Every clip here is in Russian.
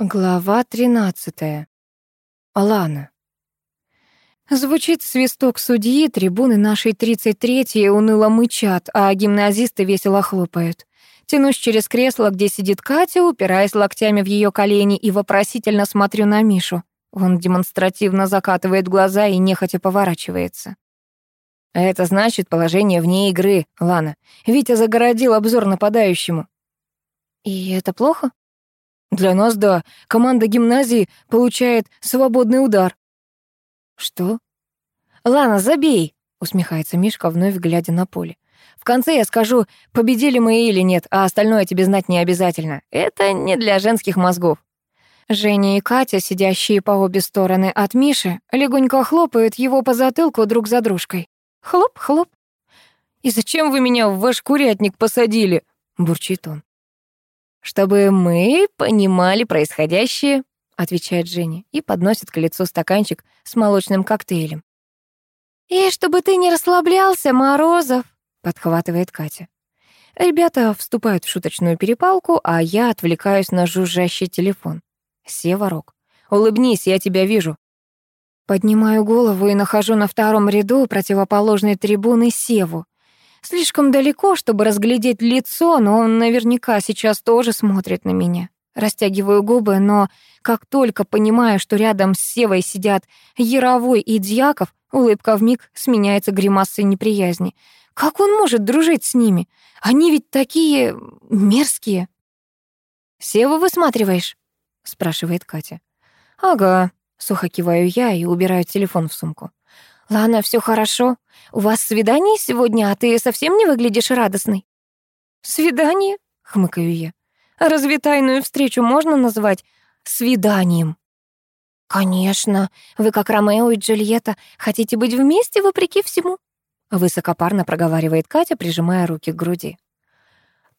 Глава 13. Алана. Звучит свисток судьи, трибуны нашей 33-й уныло мычат, а гимназисты весело хлопают. Тянусь через кресло, где сидит Катя, упираясь локтями в ее колени и вопросительно смотрю на Мишу. Он демонстративно закатывает глаза и нехотя поворачивается. Это значит положение вне игры, Лана. Витя загородил обзор нападающему. И это плохо? Для нас, да. Команда гимназии получает свободный удар. Что? Лана, забей, усмехается Мишка, вновь глядя на поле. В конце я скажу, победили мы или нет, а остальное тебе знать не обязательно. Это не для женских мозгов. Женя и Катя, сидящие по обе стороны от Миши, легонько хлопают его по затылку друг за дружкой. Хлоп-хлоп. «И зачем вы меня в ваш курятник посадили?» — бурчит он. «Чтобы мы понимали происходящее», — отвечает Женя и подносит к лицу стаканчик с молочным коктейлем. «И чтобы ты не расслаблялся, Морозов», — подхватывает Катя. Ребята вступают в шуточную перепалку, а я отвлекаюсь на жужжащий телефон. Севорок. «Улыбнись, я тебя вижу». Поднимаю голову и нахожу на втором ряду противоположной трибуны Севу. Слишком далеко, чтобы разглядеть лицо, но он наверняка сейчас тоже смотрит на меня. Растягиваю губы, но как только понимаю, что рядом с Севой сидят Яровой и Дьяков, улыбка вмиг сменяется гримасой неприязни. Как он может дружить с ними? Они ведь такие мерзкие. «Севу высматриваешь?» — спрашивает Катя. «Ага», — сухо киваю я и убираю телефон в сумку. «Лана, все хорошо. У вас свидание сегодня, а ты совсем не выглядишь радостной». «Свидание?» — хмыкаю я. «Разве тайную встречу можно назвать свиданием?» «Конечно. Вы, как Ромео и Джульетта, хотите быть вместе вопреки всему?» Высокопарно проговаривает Катя, прижимая руки к груди.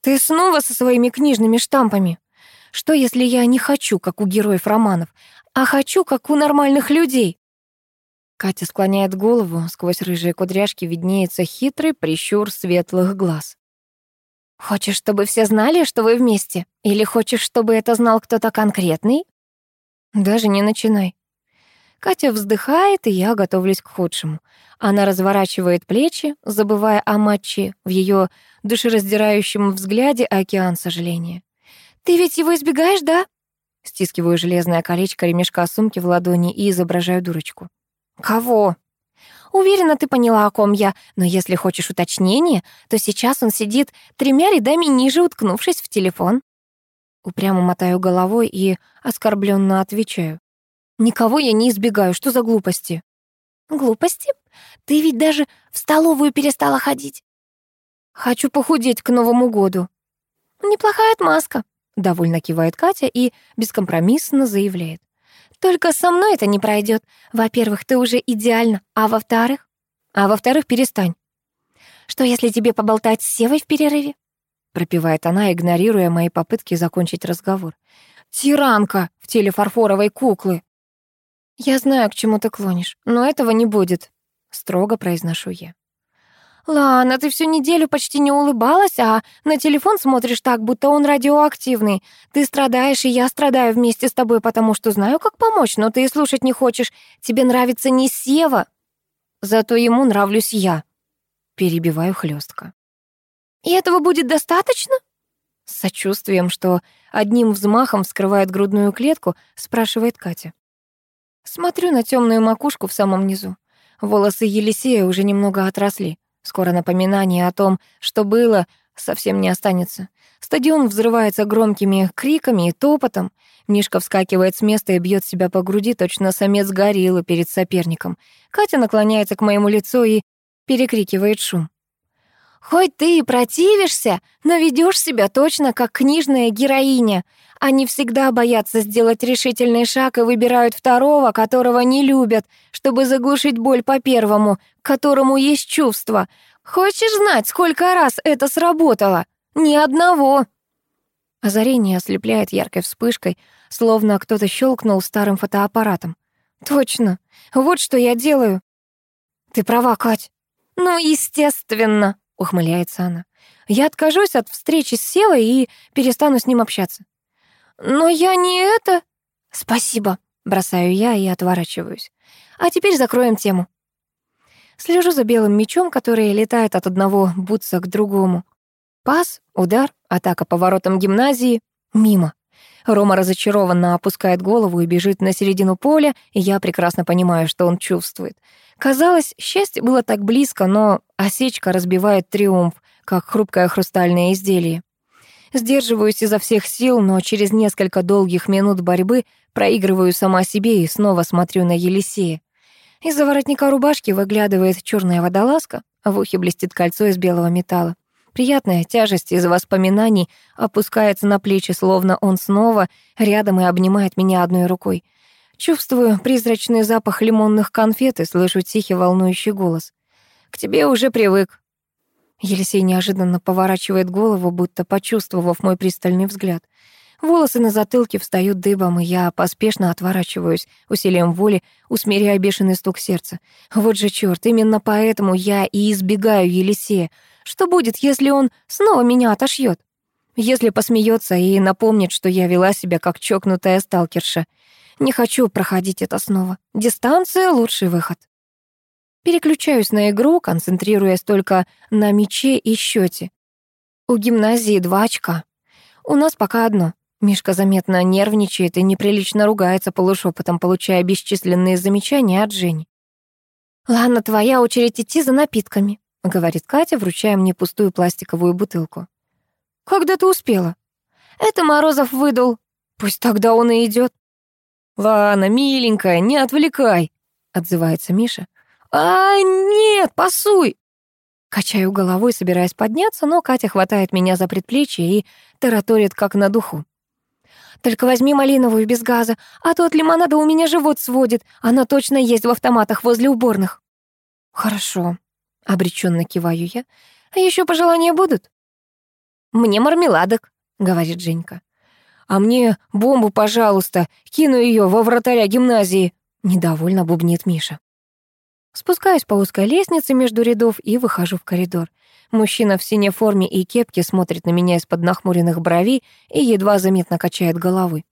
«Ты снова со своими книжными штампами? Что, если я не хочу, как у героев романов, а хочу, как у нормальных людей?» Катя склоняет голову, сквозь рыжие кудряшки виднеется хитрый прищур светлых глаз. «Хочешь, чтобы все знали, что вы вместе? Или хочешь, чтобы это знал кто-то конкретный?» «Даже не начинай». Катя вздыхает, и я готовлюсь к худшему. Она разворачивает плечи, забывая о матче, в ее душераздирающем взгляде океан сожаления. «Ты ведь его избегаешь, да?» Стискиваю железное колечко ремешка сумки в ладони и изображаю дурочку. «Кого?» «Уверена, ты поняла, о ком я, но если хочешь уточнения, то сейчас он сидит тремя рядами ниже, уткнувшись в телефон». Упрямо мотаю головой и оскорбленно отвечаю. «Никого я не избегаю, что за глупости?» «Глупости? Ты ведь даже в столовую перестала ходить». «Хочу похудеть к Новому году». «Неплохая отмазка», — довольно кивает Катя и бескомпромиссно заявляет. Только со мной это не пройдет. Во-первых, ты уже идеально, а во-вторых... А во-вторых, перестань. Что, если тебе поболтать с Севой в перерыве? Пропевает она, игнорируя мои попытки закончить разговор. Тиранка в теле фарфоровой куклы. Я знаю, к чему ты клонишь, но этого не будет, строго произношу я. «Лана, ты всю неделю почти не улыбалась, а на телефон смотришь так, будто он радиоактивный. Ты страдаешь, и я страдаю вместе с тобой, потому что знаю, как помочь, но ты и слушать не хочешь. Тебе нравится не Сева, зато ему нравлюсь я». Перебиваю хлестко. «И этого будет достаточно?» С сочувствием, что одним взмахом вскрывает грудную клетку, спрашивает Катя. Смотрю на темную макушку в самом низу. Волосы Елисея уже немного отросли. Скоро напоминание о том, что было, совсем не останется. Стадион взрывается громкими криками и топотом. Мишка вскакивает с места и бьет себя по груди, точно самец гориллы перед соперником. Катя наклоняется к моему лицу и перекрикивает шум. «Хоть ты и противишься, но ведешь себя точно как книжная героиня. Они всегда боятся сделать решительный шаг и выбирают второго, которого не любят, чтобы заглушить боль по первому, которому есть чувства. Хочешь знать, сколько раз это сработало? Ни одного!» Озарение ослепляет яркой вспышкой, словно кто-то щелкнул старым фотоаппаратом. «Точно! Вот что я делаю!» «Ты права, Кать!» «Ну, естественно!» — ухмыляется она. «Я откажусь от встречи с Севой и перестану с ним общаться. Но я не это...» «Спасибо», — бросаю я и отворачиваюсь. «А теперь закроем тему». Слежу за белым мечом, который летает от одного бутса к другому. Пас, удар, атака по воротам гимназии. Мимо. Рома разочарованно опускает голову и бежит на середину поля, и я прекрасно понимаю, что он чувствует. Казалось, счастье было так близко, но осечка разбивает триумф, как хрупкое хрустальное изделие. Сдерживаюсь изо всех сил, но через несколько долгих минут борьбы проигрываю сама себе и снова смотрю на Елисея. Из-за воротника рубашки выглядывает черная водолазка, а в ухе блестит кольцо из белого металла. Приятная тяжесть из воспоминаний опускается на плечи, словно он снова рядом и обнимает меня одной рукой. Чувствую призрачный запах лимонных конфет и слышу тихий волнующий голос. «К тебе уже привык». Елисей неожиданно поворачивает голову, будто почувствовав мой пристальный взгляд. Волосы на затылке встают дыбом, и я поспешно отворачиваюсь, усилием воли, усмиряя бешеный стук сердца. Вот же чёрт, именно поэтому я и избегаю Елисея. Что будет, если он снова меня отошьет? Если посмеется и напомнит, что я вела себя как чокнутая сталкерша. Не хочу проходить это снова. Дистанция — лучший выход. Переключаюсь на игру, концентрируясь только на мяче и счете. У гимназии два очка. У нас пока одно. Мишка заметно нервничает и неприлично ругается полушепотом, получая бесчисленные замечания от Жени. «Ладно, твоя очередь идти за напитками», — говорит Катя, вручая мне пустую пластиковую бутылку. «Когда ты успела?» «Это Морозов выдал. Пусть тогда он и идет. «Ладно, миленькая, не отвлекай», — отзывается Миша. «А, нет, пасуй!» Качаю головой, собираясь подняться, но Катя хватает меня за предплечье и тараторит как на духу. «Только возьми малиновую без газа, а то от лимонада у меня живот сводит. Она точно есть в автоматах возле уборных». «Хорошо», — обреченно киваю я. «А еще пожелания будут?» «Мне мармеладок», — говорит Женька. «А мне бомбу, пожалуйста, кину ее во вратаря гимназии», — недовольно бубнит Миша. Спускаюсь по узкой лестнице между рядов и выхожу в коридор. Мужчина в синей форме и кепке смотрит на меня из-под нахмуренных бровей и едва заметно качает головой.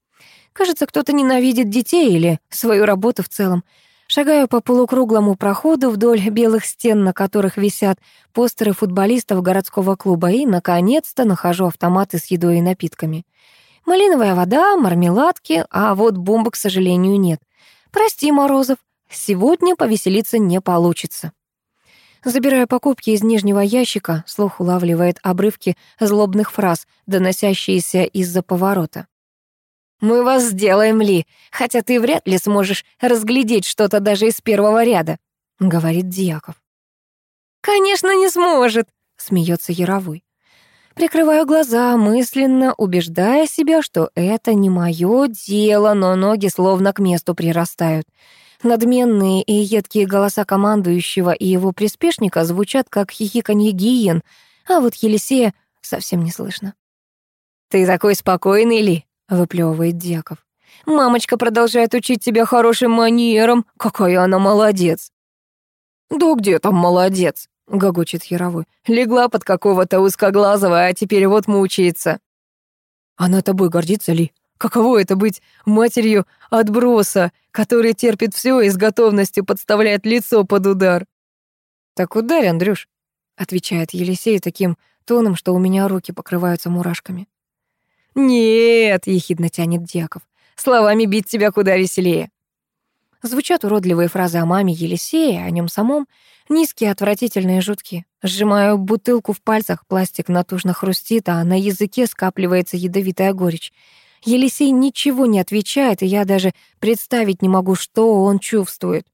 Кажется, кто-то ненавидит детей или свою работу в целом. Шагаю по полукруглому проходу вдоль белых стен, на которых висят постеры футболистов городского клуба, и, наконец-то, нахожу автоматы с едой и напитками. Малиновая вода, мармеладки, а вот бомбы, к сожалению, нет. Прости, Морозов, сегодня повеселиться не получится. Забирая покупки из нижнего ящика, слух улавливает обрывки злобных фраз, доносящиеся из-за поворота. «Мы вас сделаем, Ли, хотя ты вряд ли сможешь разглядеть что-то даже из первого ряда», — говорит Дьяков. «Конечно, не сможет», — смеется Яровой. Прикрываю глаза, мысленно убеждая себя, что это не мое дело, но ноги словно к месту прирастают. Надменные и едкие голоса командующего и его приспешника звучат как хихиканье гиен, а вот Елисея совсем не слышно. «Ты такой спокойный ли?» — выплевывает Дьяков. «Мамочка продолжает учить тебя хорошим манерам. Какая она молодец!» «Да где там молодец?» — гогочет Яровой. «Легла под какого-то узкоглазого, а теперь вот мучается». «Она тобой гордится ли? Каково это быть матерью отброса, который терпит все и с готовностью подставляет лицо под удар?» «Так ударь, Андрюш», — отвечает Елисей таким тоном, что у меня руки покрываются мурашками. «Нет», — ехидно тянет Дьяков, — «словами бить тебя куда веселее». Звучат уродливые фразы о маме Елисея, о нем самом, низкие, отвратительные, жуткие. Сжимаю бутылку в пальцах, пластик натужно хрустит, а на языке скапливается ядовитая горечь. Елисей ничего не отвечает, и я даже представить не могу, что он чувствует.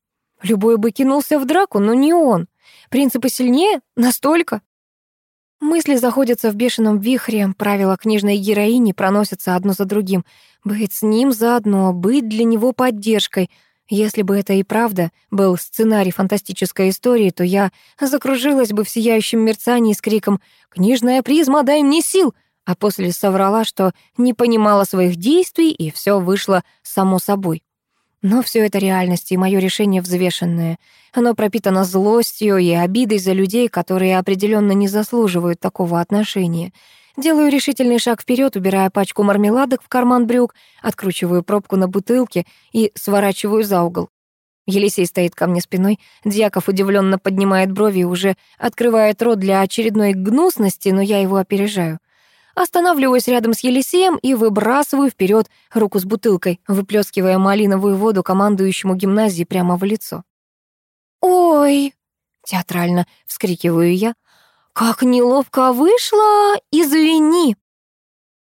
Любой бы кинулся в драку, но не он. Принципы сильнее? Настолько? Мысли заходятся в бешеном вихре, правила книжной героини проносятся одно за другим. Быть с ним заодно, быть для него поддержкой — если бы это и правда был сценарий фантастической истории, то я закружилась бы в сияющем мерцании с криком «Книжная призма, дай мне сил!» А после соврала, что не понимала своих действий, и все вышло само собой. Но все это реальность, и мое решение взвешенное. Оно пропитано злостью и обидой за людей, которые определенно не заслуживают такого отношения. Делаю решительный шаг вперед, убирая пачку мармеладок в карман брюк, откручиваю пробку на бутылке и сворачиваю за угол. Елисей стоит ко мне спиной, Дьяков удивленно поднимает брови и уже открывает рот для очередной гнусности, но я его опережаю. Останавливаюсь рядом с Елисеем и выбрасываю вперед руку с бутылкой, выплескивая малиновую воду командующему гимназии прямо в лицо. «Ой!» — театрально вскрикиваю я. «Как неловко вышло! Извини!»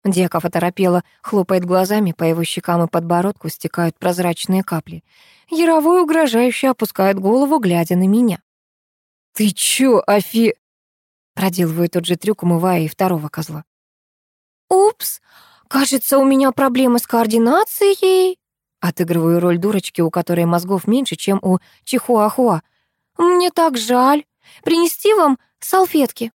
Дьяков оторопело, хлопает глазами, по его щекам и подбородку стекают прозрачные капли. Яровой угрожающе опускает голову, глядя на меня. «Ты чё, Афи...» Проделываю тот же трюк, умывая и второго козла. «Упс, кажется, у меня проблемы с координацией». Отыгрываю роль дурочки, у которой мозгов меньше, чем у Чихуахуа. «Мне так жаль. Принести вам салфетки?»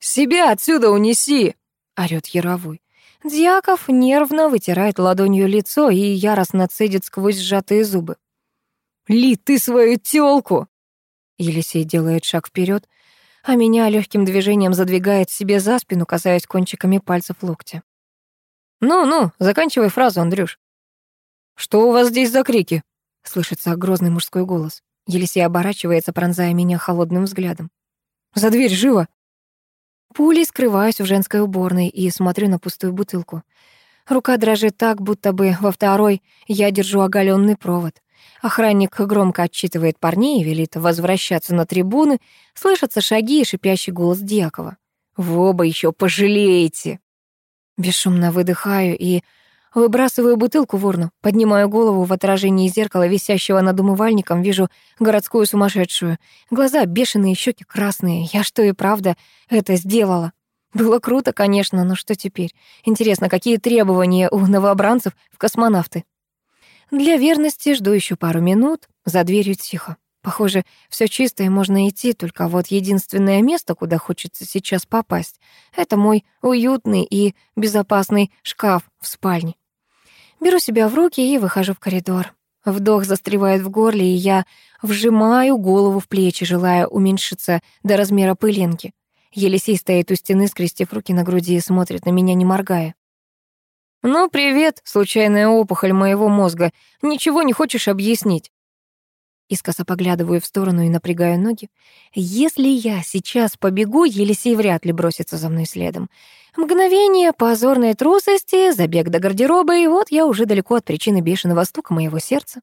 «Себя отсюда унеси!» — орёт Яровой. Дьяков нервно вытирает ладонью лицо и яростно цедит сквозь сжатые зубы. «Ли, ты свою тёлку!» Елисей делает шаг вперед, а меня легким движением задвигает себе за спину, касаясь кончиками пальцев локтя. «Ну-ну, заканчивай фразу, Андрюш». «Что у вас здесь за крики?» — слышится грозный мужской голос. Елисей оборачивается, пронзая меня холодным взглядом. «За дверь, живо!» Пулей скрываюсь в женской уборной и смотрю на пустую бутылку. Рука дрожит так, будто бы во второй я держу оголенный провод. Охранник громко отчитывает парней и велит возвращаться на трибуны. Слышатся шаги и шипящий голос Дьякова. «Вы оба еще пожалеете!» Бесшумно выдыхаю и Выбрасываю бутылку в урну, поднимаю голову в отражении зеркала, висящего над умывальником, вижу городскую сумасшедшую. Глаза бешеные, щеки красные. Я что и правда это сделала? Было круто, конечно, но что теперь? Интересно, какие требования у новобранцев в космонавты? Для верности жду еще пару минут, за дверью тихо. Похоже, все чисто и можно идти, только вот единственное место, куда хочется сейчас попасть, это мой уютный и безопасный шкаф в спальне. Беру себя в руки и выхожу в коридор. Вдох застревает в горле, и я вжимаю голову в плечи, желая уменьшиться до размера пылинки. Елисей стоит у стены, скрестив руки на груди и смотрит на меня, не моргая. «Ну, привет, случайная опухоль моего мозга. Ничего не хочешь объяснить?» Искоса поглядываю в сторону и напрягаю ноги. Если я сейчас побегу, Елисей вряд ли бросится за мной следом. Мгновение позорной трусости, забег до гардероба, и вот я уже далеко от причины бешеного стука моего сердца.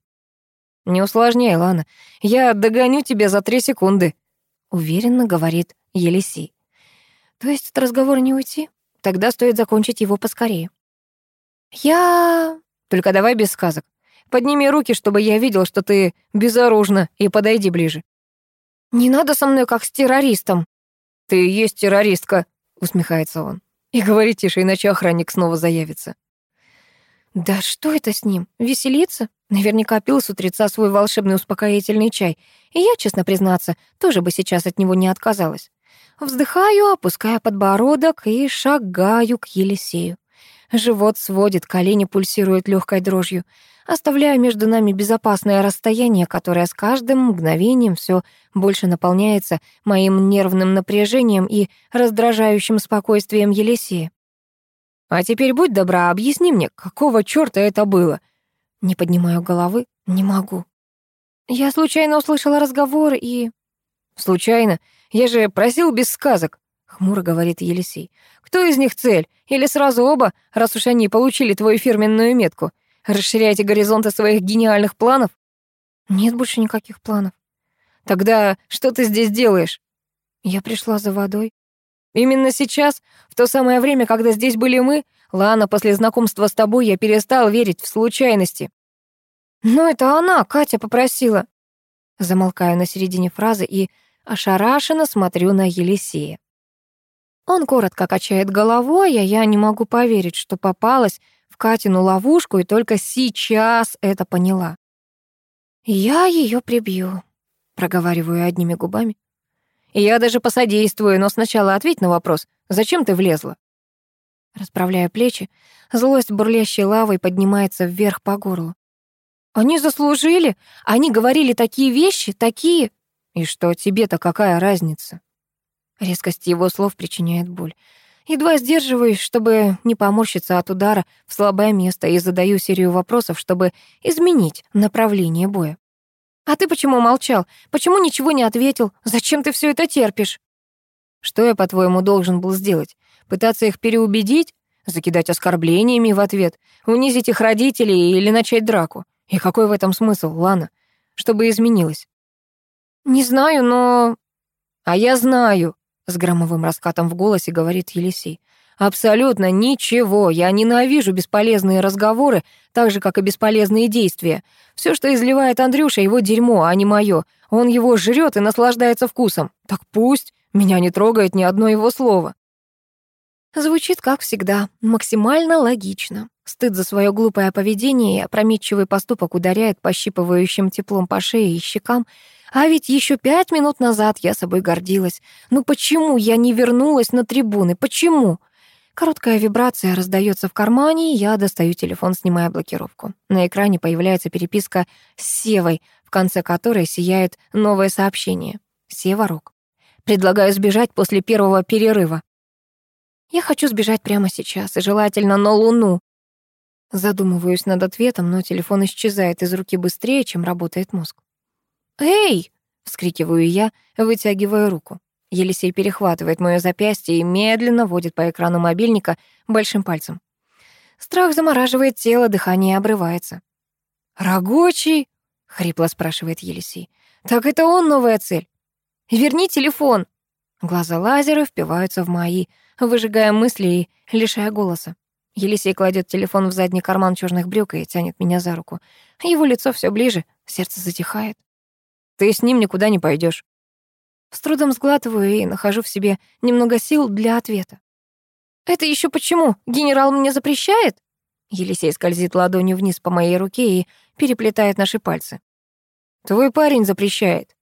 «Не усложняй, Лана. Я догоню тебя за три секунды», — уверенно говорит Елисей. «То есть от разговора не уйти? Тогда стоит закончить его поскорее». «Я...» «Только давай без сказок. Подними руки, чтобы я видел, что ты безоружна, и подойди ближе». «Не надо со мной, как с террористом». «Ты и есть террористка», — усмехается он. «И говори тише, иначе охранник снова заявится». «Да что это с ним? Веселиться? Наверняка пил с утреца свой волшебный успокоительный чай. И я, честно признаться, тоже бы сейчас от него не отказалась. Вздыхаю, опуская подбородок и шагаю к Елисею. Живот сводит, колени пульсируют легкой дрожью оставляя между нами безопасное расстояние, которое с каждым мгновением все больше наполняется моим нервным напряжением и раздражающим спокойствием Елисея. «А теперь будь добра, объясни мне, какого чёрта это было?» Не поднимаю головы, не могу. Я случайно услышала разговор и... «Случайно? Я же просил без сказок», — хмуро говорит Елисей. «Кто из них цель? Или сразу оба, раз уж они получили твою фирменную метку? Расширяете горизонты своих гениальных планов? Нет больше никаких планов. Тогда что ты здесь делаешь? Я пришла за водой. Именно сейчас, в то самое время, когда здесь были мы, Лана, после знакомства с тобой я перестал верить в случайности. Но это она, Катя, попросила. Замолкаю на середине фразы и ошарашенно смотрю на Елисея. Он коротко качает головой, а я не могу поверить, что попалась Катину ловушку и только сейчас это поняла. «Я ее прибью», — проговариваю одними губами. «Я даже посодействую, но сначала ответь на вопрос, зачем ты влезла?» Расправляя плечи, злость бурлящей лавой поднимается вверх по горлу. «Они заслужили! Они говорили такие вещи, такие...» «И что, тебе-то какая разница?» Резкость его слов причиняет боль. Едва сдерживаюсь, чтобы не поморщиться от удара в слабое место и задаю серию вопросов, чтобы изменить направление боя. «А ты почему молчал? Почему ничего не ответил? Зачем ты все это терпишь?» «Что я, по-твоему, должен был сделать? Пытаться их переубедить? Закидать оскорблениями в ответ? Унизить их родителей или начать драку? И какой в этом смысл, Лана? Чтобы изменилось?» «Не знаю, но...» «А я знаю», — с громовым раскатом в голосе говорит Елисей. Абсолютно ничего. Я ненавижу бесполезные разговоры, так же, как и бесполезные действия. Все, что изливает Андрюша, его дерьмо, а не мое. Он его жрет и наслаждается вкусом. Так пусть. Меня не трогает ни одно его слово. Звучит, как всегда, максимально логично. Стыд за свое глупое поведение и опрометчивый поступок ударяет пощипывающим теплом по шее и щекам. А ведь еще пять минут назад я собой гордилась. Ну почему я не вернулась на трибуны? Почему? Короткая вибрация раздается в кармане, и я достаю телефон, снимая блокировку. На экране появляется переписка с Севой, в конце которой сияет новое сообщение. Сева Рок. Предлагаю сбежать после первого перерыва. Я хочу сбежать прямо сейчас, и желательно на Луну. Задумываюсь над ответом, но телефон исчезает из руки быстрее, чем работает мозг. «Эй!» — вскрикиваю я, вытягивая руку. Елисей перехватывает моё запястье и медленно водит по экрану мобильника большим пальцем. Страх замораживает тело, дыхание обрывается. «Рогочий?» — хрипло спрашивает Елисей. «Так это он новая цель? Верни телефон!» Глаза лазера впиваются в мои, выжигая мысли и лишая голоса. Елисей кладет телефон в задний карман черных брюк и тянет меня за руку. Его лицо все ближе, сердце затихает. «Ты с ним никуда не пойдешь. С трудом сглатываю и нахожу в себе немного сил для ответа. «Это еще почему? Генерал мне запрещает?» Елисей скользит ладонью вниз по моей руке и переплетает наши пальцы. «Твой парень запрещает».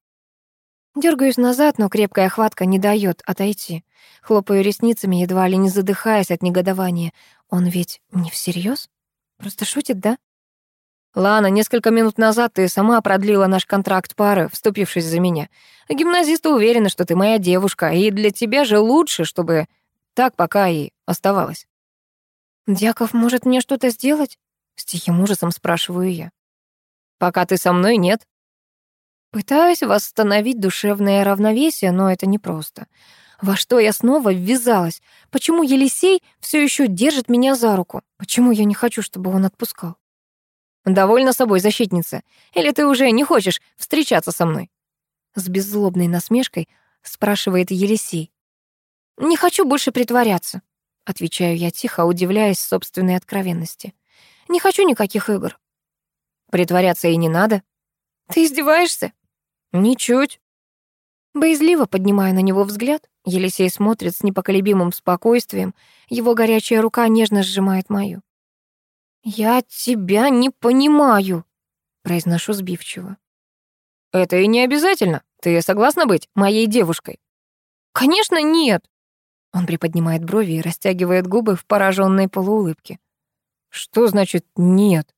Дергаюсь назад, но крепкая хватка не дает отойти. Хлопаю ресницами, едва ли не задыхаясь от негодования. Он ведь не всерьез? Просто шутит, да? Лана, несколько минут назад ты сама продлила наш контракт пары, вступившись за меня. Гимназисты уверены, что ты моя девушка, и для тебя же лучше, чтобы так пока и оставалось. Дьяков может мне что-то сделать? С тихим ужасом спрашиваю я. Пока ты со мной, нет. Пытаюсь восстановить душевное равновесие, но это непросто. Во что я снова ввязалась? Почему Елисей все еще держит меня за руку? Почему я не хочу, чтобы он отпускал? Довольна собой, защитница? Или ты уже не хочешь встречаться со мной?» С беззлобной насмешкой спрашивает Елисей. «Не хочу больше притворяться», — отвечаю я тихо, удивляясь собственной откровенности. «Не хочу никаких игр». «Притворяться и не надо». «Ты издеваешься?» «Ничуть». Боязливо поднимая на него взгляд, Елисей смотрит с непоколебимым спокойствием, его горячая рука нежно сжимает мою. «Я тебя не понимаю», — произношу сбивчиво. «Это и не обязательно. Ты согласна быть моей девушкой?» «Конечно, нет!» Он приподнимает брови и растягивает губы в пораженной полуулыбке. «Что значит «нет»?»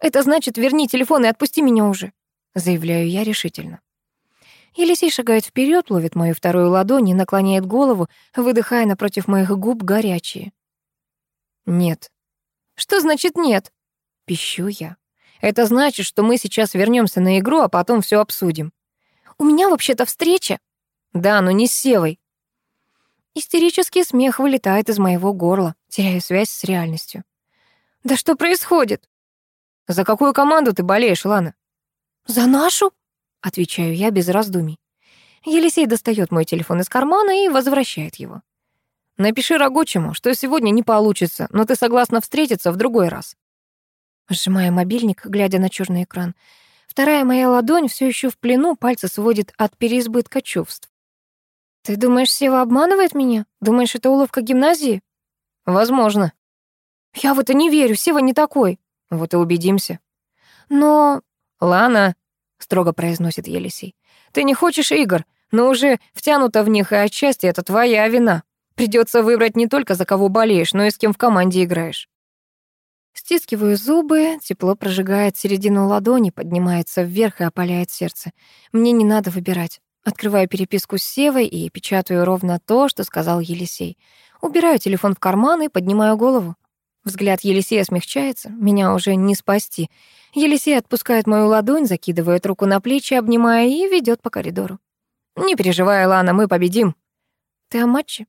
«Это значит, верни телефон и отпусти меня уже», — заявляю я решительно. Елисей шагает вперед, ловит мою вторую ладонь и наклоняет голову, выдыхая напротив моих губ горячие. «Нет», что значит нет? Пищу я. Это значит, что мы сейчас вернемся на игру, а потом все обсудим. У меня вообще-то встреча. Да, но не с Севой. Истерический смех вылетает из моего горла, теряю связь с реальностью. Да что происходит? За какую команду ты болеешь, Лана? За нашу? Отвечаю я без раздумий. Елисей достает мой телефон из кармана и возвращает его. Напиши рабочему, что сегодня не получится, но ты согласна встретиться в другой раз. Сжимая мобильник, глядя на черный экран. Вторая моя ладонь все еще в плену, пальцы сводит от переизбытка чувств. «Ты думаешь, Сева обманывает меня? Думаешь, это уловка гимназии?» «Возможно». «Я в это не верю, Сева не такой». «Вот и убедимся». «Но...» «Лана», — строго произносит Елисей, «ты не хочешь игр, но уже втянута в них, и отчасти это твоя вина». Придется выбрать не только за кого болеешь, но и с кем в команде играешь. Стискиваю зубы, тепло прожигает середину ладони, поднимается вверх и опаляет сердце. Мне не надо выбирать. Открываю переписку с Севой и печатаю ровно то, что сказал Елисей. Убираю телефон в карман и поднимаю голову. Взгляд Елисея смягчается, меня уже не спасти. Елисей отпускает мою ладонь, закидывает руку на плечи, обнимая и ведет по коридору. «Не переживай, Лана, мы победим». «Ты о матче?»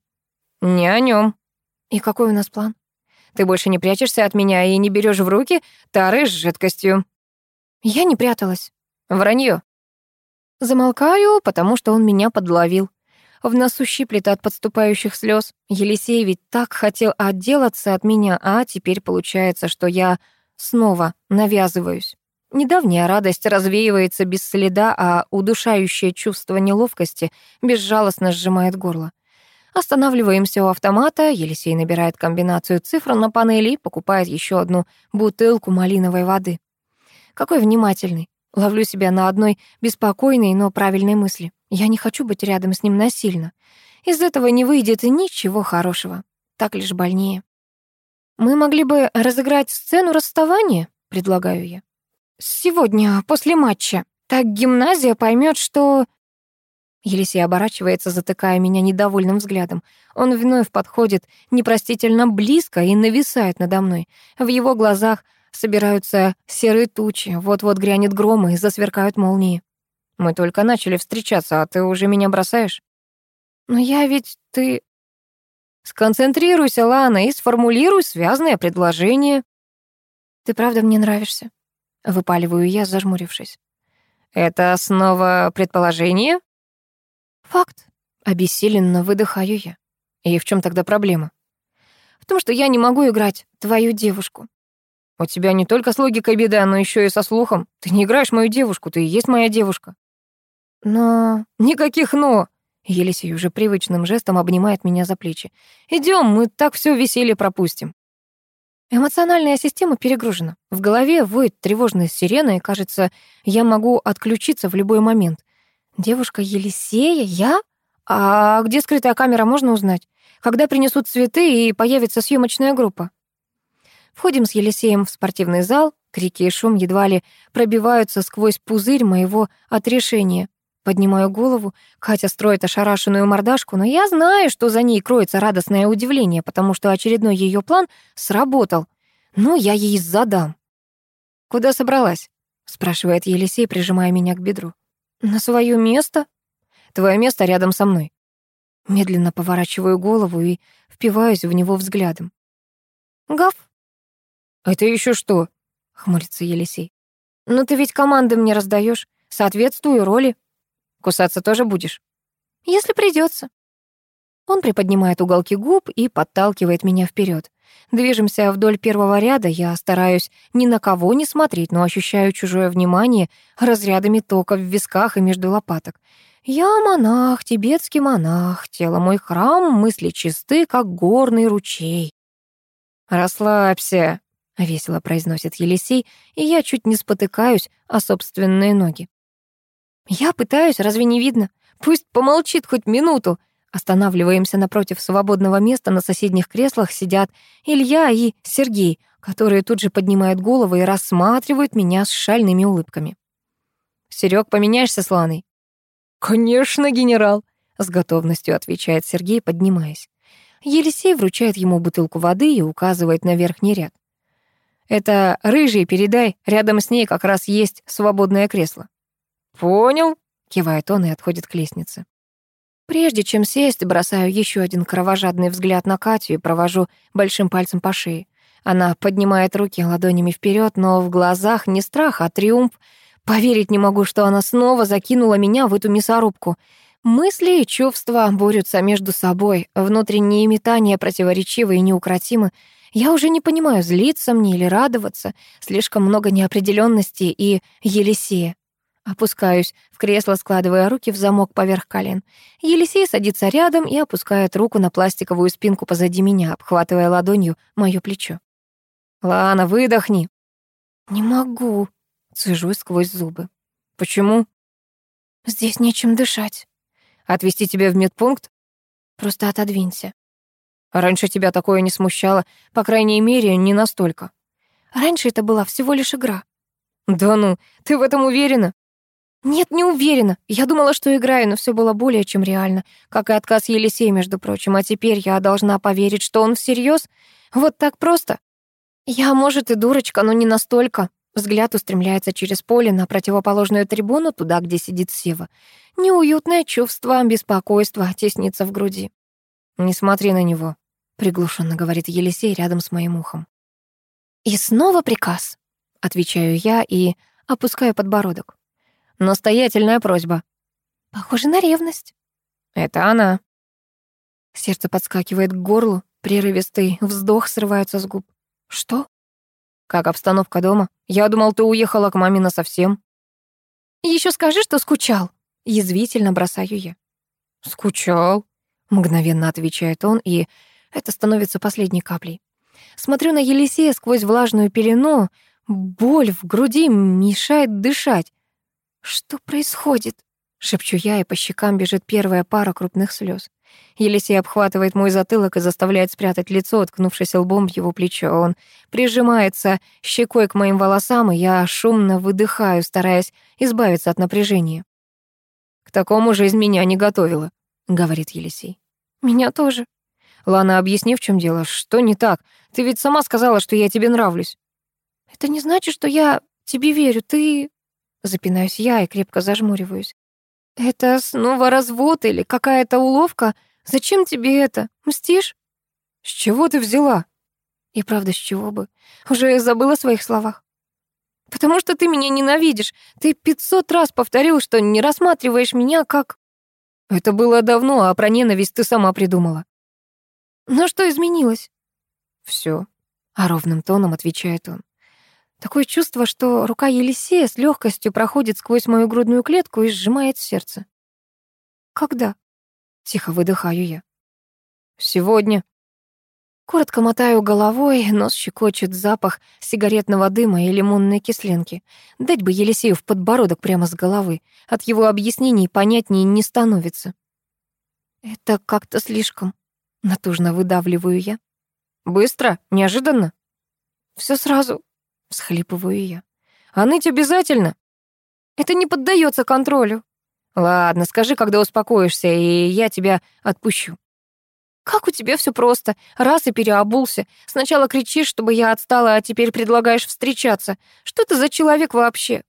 «Не о нем. «И какой у нас план?» «Ты больше не прячешься от меня и не берешь в руки тары с жидкостью». «Я не пряталась». «Вранье». Замолкаю, потому что он меня подловил. В носу щиплет от подступающих слез. Елисей ведь так хотел отделаться от меня, а теперь получается, что я снова навязываюсь. Недавняя радость развеивается без следа, а удушающее чувство неловкости безжалостно сжимает горло. Останавливаемся у автомата, Елисей набирает комбинацию цифр на панели и покупает еще одну бутылку малиновой воды. Какой внимательный. Ловлю себя на одной беспокойной, но правильной мысли. Я не хочу быть рядом с ним насильно. Из этого не выйдет ничего хорошего. Так лишь больнее. «Мы могли бы разыграть сцену расставания», — предлагаю я. «Сегодня, после матча. Так гимназия поймет, что...» Елисей оборачивается, затыкая меня недовольным взглядом. Он вновь подходит непростительно близко и нависает надо мной. В его глазах собираются серые тучи, вот-вот грянет гром и засверкают молнии. Мы только начали встречаться, а ты уже меня бросаешь? Но я ведь ты... Сконцентрируйся, Лана, и сформулируй связное предложение. Ты правда мне нравишься? Выпаливаю я, зажмурившись. Это снова предположение? Факт. Обессиленно выдыхаю я. И в чем тогда проблема? В том, что я не могу играть твою девушку. У тебя не только с логикой беда, но еще и со слухом. Ты не играешь мою девушку, ты и есть моя девушка. Но... Никаких «но». Елисей уже привычным жестом обнимает меня за плечи. Идем, мы так все веселье пропустим. Эмоциональная система перегружена. В голове воет тревожная сирена, и кажется, я могу отключиться в любой момент. Девушка Елисея? Я? А где скрытая камера, можно узнать? Когда принесут цветы и появится съемочная группа? Входим с Елисеем в спортивный зал. Крики и шум едва ли пробиваются сквозь пузырь моего отрешения. Поднимаю голову, Катя строит ошарашенную мордашку, но я знаю, что за ней кроется радостное удивление, потому что очередной ее план сработал. Ну, я ей задам. «Куда собралась?» — спрашивает Елисей, прижимая меня к бедру. «На свое место?» «Твое место рядом со мной». Медленно поворачиваю голову и впиваюсь в него взглядом. «Гав?» «Это еще что?» — хмурится Елисей. «Ну ты ведь команды мне раздаешь, соответствую роли». Кусаться тоже будешь? Если придется. Он приподнимает уголки губ и подталкивает меня вперед. Движемся вдоль первого ряда, я стараюсь ни на кого не смотреть, но ощущаю чужое внимание разрядами тока в висках и между лопаток. Я монах, тибетский монах, тело мой храм, мысли чисты, как горный ручей. «Расслабься», — весело произносит Елисей, и я чуть не спотыкаюсь о собственные ноги. Я пытаюсь, разве не видно? Пусть помолчит хоть минуту. Останавливаемся напротив свободного места, на соседних креслах сидят Илья и Сергей, которые тут же поднимают головы и рассматривают меня с шальными улыбками. «Серёг, поменяешься с Ланой?» «Конечно, генерал», — с готовностью отвечает Сергей, поднимаясь. Елисей вручает ему бутылку воды и указывает на верхний ряд. «Это рыжий, передай, рядом с ней как раз есть свободное кресло». «Понял», — кивает он и отходит к лестнице. Прежде чем сесть, бросаю еще один кровожадный взгляд на Катю и провожу большим пальцем по шее. Она поднимает руки ладонями вперед, но в глазах не страх, а триумф. Поверить не могу, что она снова закинула меня в эту мясорубку. Мысли и чувства борются между собой, внутренние метания противоречивы и неукротимы. Я уже не понимаю, злиться мне или радоваться. Слишком много неопределенности и Елисея. Опускаюсь в кресло, складывая руки в замок поверх колен. Елисей садится рядом и опускает руку на пластиковую спинку позади меня, обхватывая ладонью моё плечо. «Лана, выдохни!» «Не могу», — цежусь сквозь зубы. «Почему?» «Здесь нечем дышать». «Отвезти тебя в медпункт?» «Просто отодвинься». «Раньше тебя такое не смущало, по крайней мере, не настолько». «Раньше это была всего лишь игра». «Да ну, ты в этом уверена?» Нет, не уверена. Я думала, что играю, но все было более чем реально. Как и отказ Елисея, между прочим. А теперь я должна поверить, что он всерьез. Вот так просто. Я, может, и дурочка, но не настолько. Взгляд устремляется через поле на противоположную трибуну, туда, где сидит Сева. Неуютное чувство беспокойства теснится в груди. «Не смотри на него», — приглушенно говорит Елисей рядом с моим ухом. «И снова приказ», — отвечаю я и опускаю подбородок. Настоятельная просьба. Похоже на ревность. Это она. Сердце подскакивает к горлу, прерывистый вздох срывается с губ. Что? Как обстановка дома? Я думал, ты уехала к маме насовсем. Еще скажи, что скучал. Язвительно бросаю я. Скучал? Мгновенно отвечает он, и это становится последней каплей. Смотрю на Елисея сквозь влажную пелену, боль в груди мешает дышать. «Что происходит?» — шепчу я, и по щекам бежит первая пара крупных слез. Елисей обхватывает мой затылок и заставляет спрятать лицо, уткнувшись лбом в его плечо. Он прижимается щекой к моим волосам, и я шумно выдыхаю, стараясь избавиться от напряжения. «К такому из меня не готовила», — говорит Елисей. «Меня тоже». «Лана, объясни, в чем дело. Что не так? Ты ведь сама сказала, что я тебе нравлюсь». «Это не значит, что я тебе верю. Ты...» Запинаюсь я и крепко зажмуриваюсь. «Это снова развод или какая-то уловка? Зачем тебе это? Мстишь?» «С чего ты взяла?» «И правда, с чего бы? Уже забыла о своих словах». «Потому что ты меня ненавидишь. Ты пятьсот раз повторил, что не рассматриваешь меня как...» «Это было давно, а про ненависть ты сама придумала». «Но что изменилось?» «Всё», — а ровным тоном отвечает он. Такое чувство, что рука Елисея с легкостью проходит сквозь мою грудную клетку и сжимает сердце. «Когда?» — тихо выдыхаю я. «Сегодня». Коротко мотаю головой, нос щекочет запах сигаретного дыма и лимонной кислинки. Дать бы Елисею в подбородок прямо с головы. От его объяснений понятнее не становится. «Это как-то слишком», — натужно выдавливаю я. «Быстро? Неожиданно?» Все сразу всхлипываю я. «А ныть обязательно?» «Это не поддается контролю». «Ладно, скажи, когда успокоишься, и я тебя отпущу». «Как у тебя все просто. Раз и переобулся. Сначала кричишь, чтобы я отстала, а теперь предлагаешь встречаться. Что ты за человек вообще?»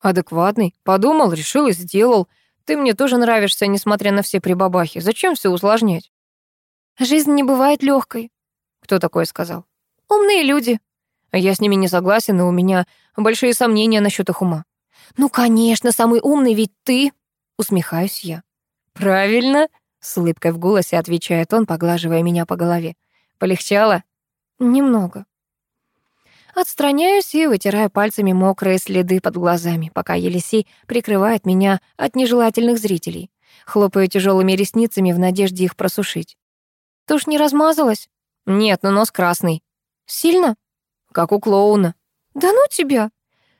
«Адекватный. Подумал, решил и сделал. Ты мне тоже нравишься, несмотря на все прибабахи. Зачем все усложнять?» «Жизнь не бывает легкой. «Кто такое сказал?» «Умные люди», я с ними не согласен, и у меня большие сомнения насчет их ума. «Ну, конечно, самый умный ведь ты!» — усмехаюсь я. «Правильно!» — с улыбкой в голосе отвечает он, поглаживая меня по голове. «Полегчало?» «Немного». Отстраняюсь и вытираю пальцами мокрые следы под глазами, пока Елисей прикрывает меня от нежелательных зрителей. Хлопаю тяжелыми ресницами в надежде их просушить. «Тушь не размазалась?» «Нет, но нос красный». «Сильно?» Как у клоуна. «Да ну тебя!»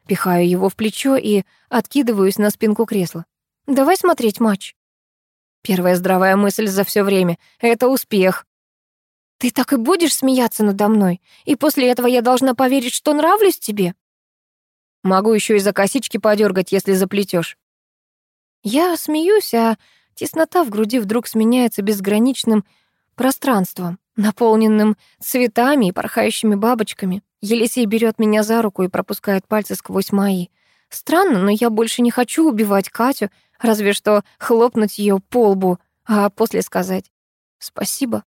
Пихаю его в плечо и откидываюсь на спинку кресла. «Давай смотреть матч». Первая здравая мысль за все время — это успех. «Ты так и будешь смеяться надо мной? И после этого я должна поверить, что нравлюсь тебе?» «Могу еще и за косички подергать, если заплетешь. Я смеюсь, а теснота в груди вдруг сменяется безграничным пространством, наполненным цветами и порхающими бабочками. Елисей берет меня за руку и пропускает пальцы сквозь мои. Странно, но я больше не хочу убивать Катю, разве что хлопнуть ее по лбу, а после сказать «спасибо».